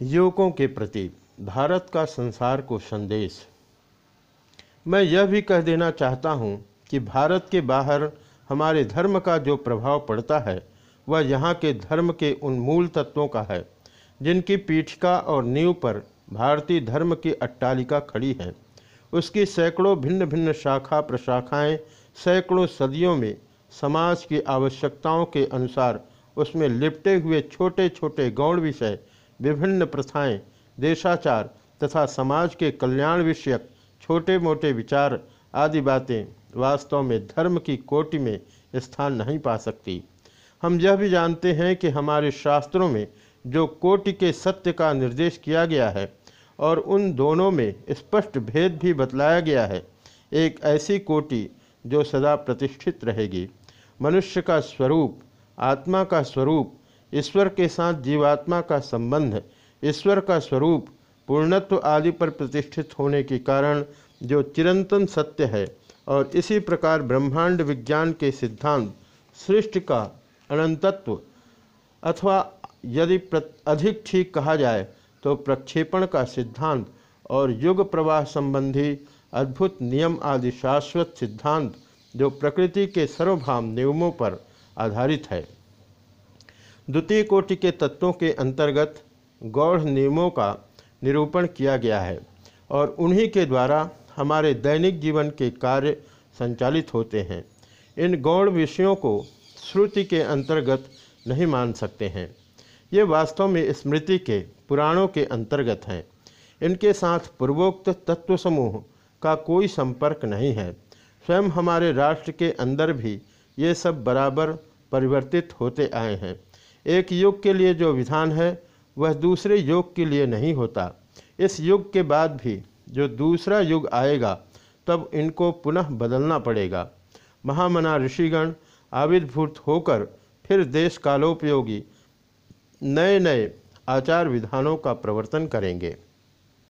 युवकों के प्रति भारत का संसार को संदेश। मैं यह भी कह देना चाहता हूँ कि भारत के बाहर हमारे धर्म का जो प्रभाव पड़ता है, वह यहाँ के धर्म के उन मूल तत्वों का है, जिनकी पीठिका और नींव पर भारतीय धर्म की अट्टालिका खड़ी है। उसकी सैकड़ों भिन्न भिन्न शाखा प्रशाखाएँ सैकड़ों सदियों में समाज की आवश्यकताओं के अनुसार उसमें लिपटे हुए छोटे छोटे गौण विषय विभिन्न प्रथाएँ, देशाचार तथा समाज के कल्याण विषयक छोटे मोटे विचार आदि बातें वास्तव में धर्म की कोटि में स्थान नहीं पा सकती। हम यह भी जानते हैं कि हमारे शास्त्रों में जो कोटि के सत्य का निर्देश किया गया है और उन दोनों में स्पष्ट भेद भी बतलाया गया है, एक ऐसी कोटि जो सदा प्रतिष्ठित रहेगी। मनुष्य का स्वरूप, आत्मा का स्वरूप ईश्वर के साथ जीवात्मा का संबंध ईश्वर का स्वरूप पूर्णत्व आदि पर प्रतिष्ठित होने के कारण जो चिरंतन सत्य है और इसी प्रकार ब्रह्मांड विज्ञान के सिद्धांत, सृष्टि का अनंतत्व अथवा यदि अधिक ठीक कहा जाए तो प्रक्षेपण का सिद्धांत और युग प्रवाह संबंधी अद्भुत नियम आदि शाश्वत सिद्धांत जो प्रकृति के सर्वभाव नियमों पर आधारित है। द्वितीय कोटि के तत्वों के अंतर्गत गौड़ नियमों का निरूपण किया गया है और उन्हीं के द्वारा हमारे दैनिक जीवन के कार्य संचालित होते हैं। इन गौड़ विषयों को श्रुति के अंतर्गत नहीं मान सकते हैं। ये वास्तव में स्मृति के पुराणों के अंतर्गत हैं। इनके साथ पूर्वोक्त तत्व समूह का कोई संपर्क नहीं है। स्वयं हमारे राष्ट्र के अंदर भी ये सब बराबर परिवर्तित होते आए हैं। एक युग के लिए जो विधान है, वह दूसरे युग के लिए नहीं होता। इस युग के बाद भी जो दूसरा युग आएगा, तब इनको पुनः बदलना पड़ेगा। महामना ऋषिगण आविर्भूत होकर फिर देश कालोपयोगी नए नए आचार विधानों का प्रवर्तन करेंगे।